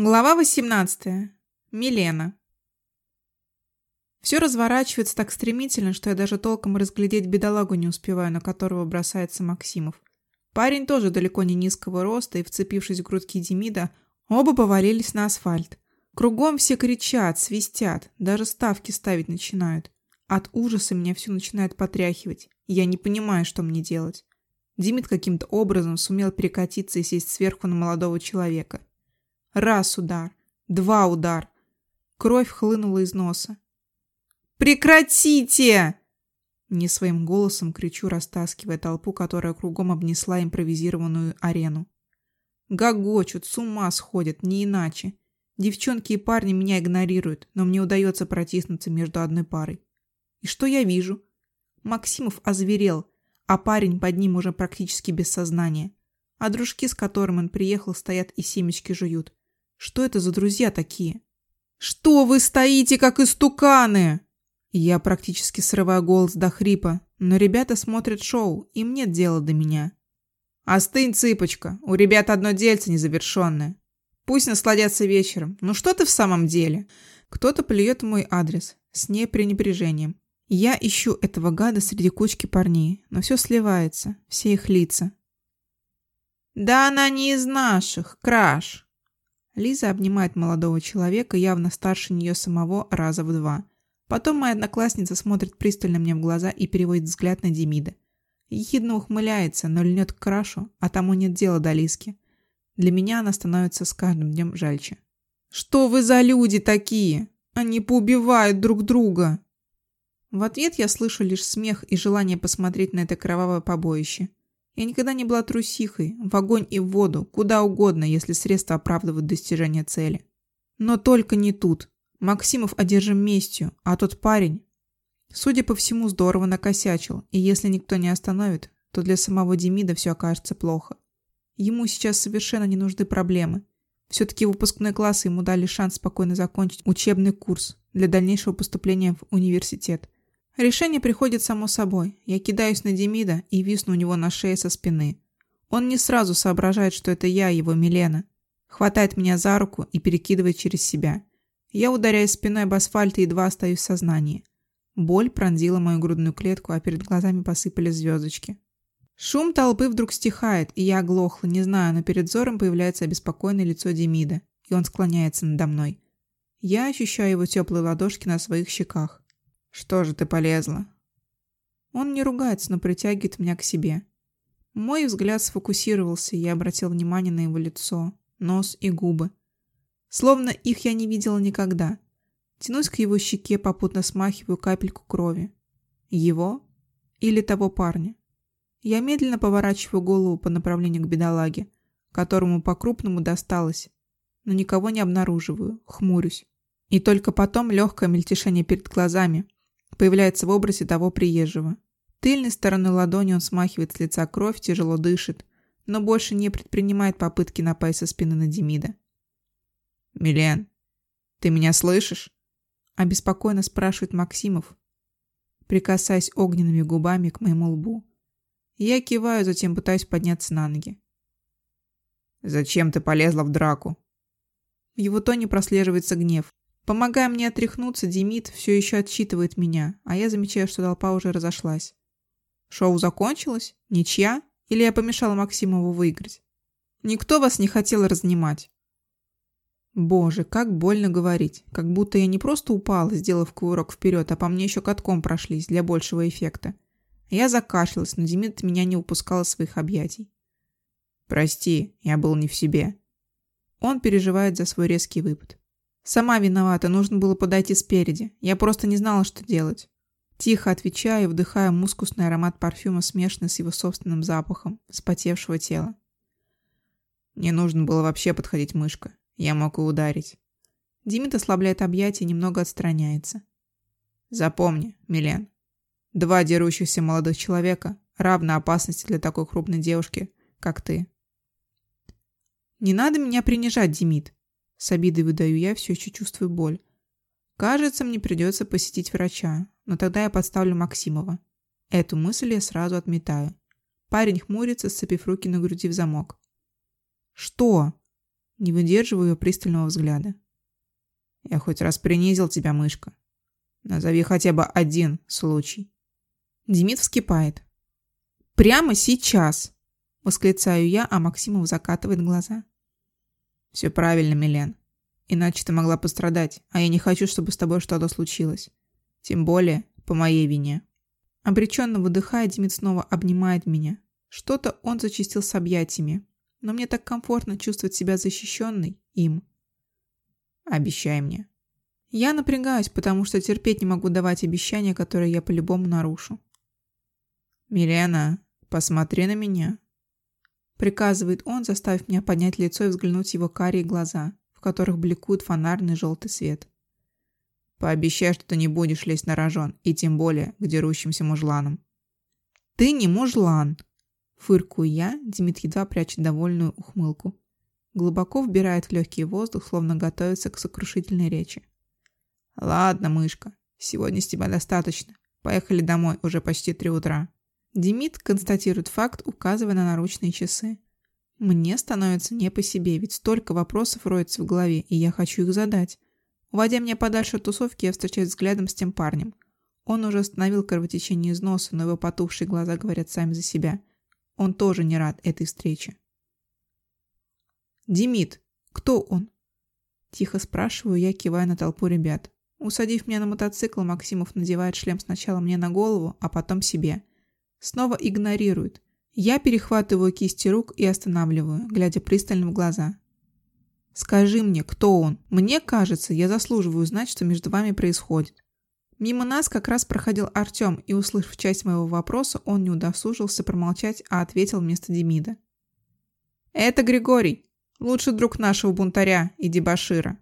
Глава 18. Милена. Все разворачивается так стремительно, что я даже толком разглядеть бедолагу не успеваю, на которого бросается Максимов. Парень тоже далеко не низкого роста, и, вцепившись в грудки Демида, оба повалились на асфальт. Кругом все кричат, свистят, даже ставки ставить начинают. От ужаса меня все начинает потряхивать, я не понимаю, что мне делать. Демид каким-то образом сумел перекатиться и сесть сверху на молодого человека. Раз удар, два удар. Кровь хлынула из носа. «Прекратите!» Не своим голосом кричу, растаскивая толпу, которая кругом обнесла импровизированную арену. Гогочут, с ума сходят, не иначе. Девчонки и парни меня игнорируют, но мне удается протиснуться между одной парой. И что я вижу? Максимов озверел, а парень под ним уже практически без сознания. А дружки, с которым он приехал, стоят и семечки жуют. Что это за друзья такие? «Что вы стоите, как истуканы?» Я практически срываю голос до хрипа, но ребята смотрят шоу, им нет дела до меня. «Остынь, цыпочка, у ребят одно дельце незавершенное. Пусть насладятся вечером. Ну что ты в самом деле?» Кто-то плюет в мой адрес, с ней пренебрежением. Я ищу этого гада среди кучки парней, но все сливается, все их лица. «Да она не из наших, краш!» Лиза обнимает молодого человека, явно старше нее самого, раза в два. Потом моя одноклассница смотрит пристально мне в глаза и переводит взгляд на Демида. Ехидно ухмыляется, но льнет к крашу, а тому нет дела до Лизки. Для меня она становится с каждым днем жальче. «Что вы за люди такие? Они поубивают друг друга!» В ответ я слышу лишь смех и желание посмотреть на это кровавое побоище. Я никогда не была трусихой, в огонь и в воду, куда угодно, если средства оправдывают достижение цели. Но только не тут. Максимов одержим местью, а тот парень, судя по всему, здорово накосячил, и если никто не остановит, то для самого Демида все окажется плохо. Ему сейчас совершенно не нужны проблемы. Все-таки выпускной класс ему дали шанс спокойно закончить учебный курс для дальнейшего поступления в университет. Решение приходит само собой. Я кидаюсь на Демида и висну у него на шее со спины. Он не сразу соображает, что это я, его Милена. Хватает меня за руку и перекидывает через себя. Я ударяюсь спиной об асфальт и едва остаюсь в сознании. Боль пронзила мою грудную клетку, а перед глазами посыпались звездочки. Шум толпы вдруг стихает, и я оглохла, не знаю, но перед взором появляется обеспокоенное лицо Демида, и он склоняется надо мной. Я ощущаю его теплые ладошки на своих щеках. Что же ты полезла? Он не ругается, но притягивает меня к себе. Мой взгляд сфокусировался, и я обратил внимание на его лицо, нос и губы. Словно их я не видела никогда. Тянусь к его щеке, попутно смахиваю капельку крови. Его или того парня? Я медленно поворачиваю голову по направлению к бедолаге, которому по-крупному досталось, но никого не обнаруживаю, хмурюсь. И только потом легкое мельтешение перед глазами, появляется в образе того приезжего. Тыльной стороной ладони он смахивает с лица кровь, тяжело дышит, но больше не предпринимает попытки напасть со спины на Демида. «Милен, ты меня слышишь?» Обеспокоенно спрашивает Максимов, прикасаясь огненными губами к моему лбу. Я киваю, затем пытаюсь подняться на ноги. «Зачем ты полезла в драку?» В его тоне прослеживается гнев. Помогая мне отряхнуться, Демид все еще отчитывает меня, а я замечаю, что толпа уже разошлась. Шоу закончилось? Ничья? Или я помешала Максимову выиграть? Никто вас не хотел разнимать. Боже, как больно говорить. Как будто я не просто упала, сделав кувырок вперед, а по мне еще катком прошлись для большего эффекта. Я закашлялась, но Демид меня не упускал из своих объятий. «Прости, я был не в себе». Он переживает за свой резкий выпад. Сама виновата, нужно было подойти спереди. Я просто не знала, что делать. Тихо отвечаю, вдыхая мускусный аромат парфюма, смешанный с его собственным запахом, спотевшего тела. Не нужно было вообще подходить мышка. Я мог и ударить. Димит ослабляет объятия и немного отстраняется. Запомни, Милен, два дерущихся молодых человека равно опасности для такой крупной девушки, как ты. Не надо меня принижать, Димит. С обидой выдаю я, все еще чувствую боль. Кажется, мне придется посетить врача, но тогда я подставлю Максимова. Эту мысль я сразу отметаю. Парень хмурится, сцепив руки на груди в замок. «Что?» Не выдерживаю пристального взгляда. Я хоть раз принизил тебя, мышка. Назови хотя бы один случай. Демид вскипает. Прямо сейчас! Восклицаю я, а Максимов закатывает глаза. Все правильно, Милен. Иначе ты могла пострадать, а я не хочу, чтобы с тобой что-то случилось. Тем более по моей вине. Обреченно выдыхая, Демид снова обнимает меня. Что-то он зачистил с объятиями, но мне так комфортно чувствовать себя защищенной им. Обещай мне. Я напрягаюсь, потому что терпеть не могу давать обещания, которые я по-любому нарушу. «Милена, посмотри на меня», — приказывает он, заставив меня поднять лицо и взглянуть в его карие глаза, в которых бликует фонарный желтый свет. «Пообещай, что ты не будешь лезть на рожон, и тем более к дерущимся мужланам». «Ты не мужлан!» Фыркую я, Демид едва прячет довольную ухмылку. Глубоко вбирает в легкий воздух, словно готовится к сокрушительной речи. «Ладно, мышка, сегодня с тебя достаточно. Поехали домой, уже почти три утра». Демид констатирует факт, указывая на наручные часы. Мне становится не по себе, ведь столько вопросов роется в голове, и я хочу их задать. Уводя меня подальше от тусовки, я встречаюсь взглядом с тем парнем. Он уже остановил кровотечение из носа, но его потухшие глаза говорят сами за себя. Он тоже не рад этой встрече. «Демид, кто он?» Тихо спрашиваю я, кивая на толпу ребят. Усадив меня на мотоцикл, Максимов надевает шлем сначала мне на голову, а потом себе. Снова игнорирует. Я перехватываю кисти рук и останавливаю, глядя пристально в глаза. «Скажи мне, кто он? Мне кажется, я заслуживаю знать, что между вами происходит». Мимо нас как раз проходил Артем, и, услышав часть моего вопроса, он не удосужился промолчать, а ответил вместо Демида. «Это Григорий, лучший друг нашего бунтаря и дебашира».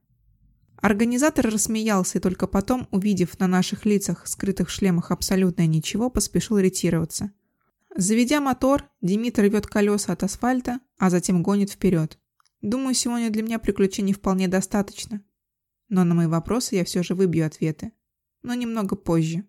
Организатор рассмеялся и только потом, увидев на наших лицах, скрытых шлемах абсолютное ничего, поспешил ретироваться. Заведя мотор, Демид рвет колеса от асфальта, а затем гонит вперед. Думаю, сегодня для меня приключений вполне достаточно. Но на мои вопросы я все же выбью ответы но немного позже.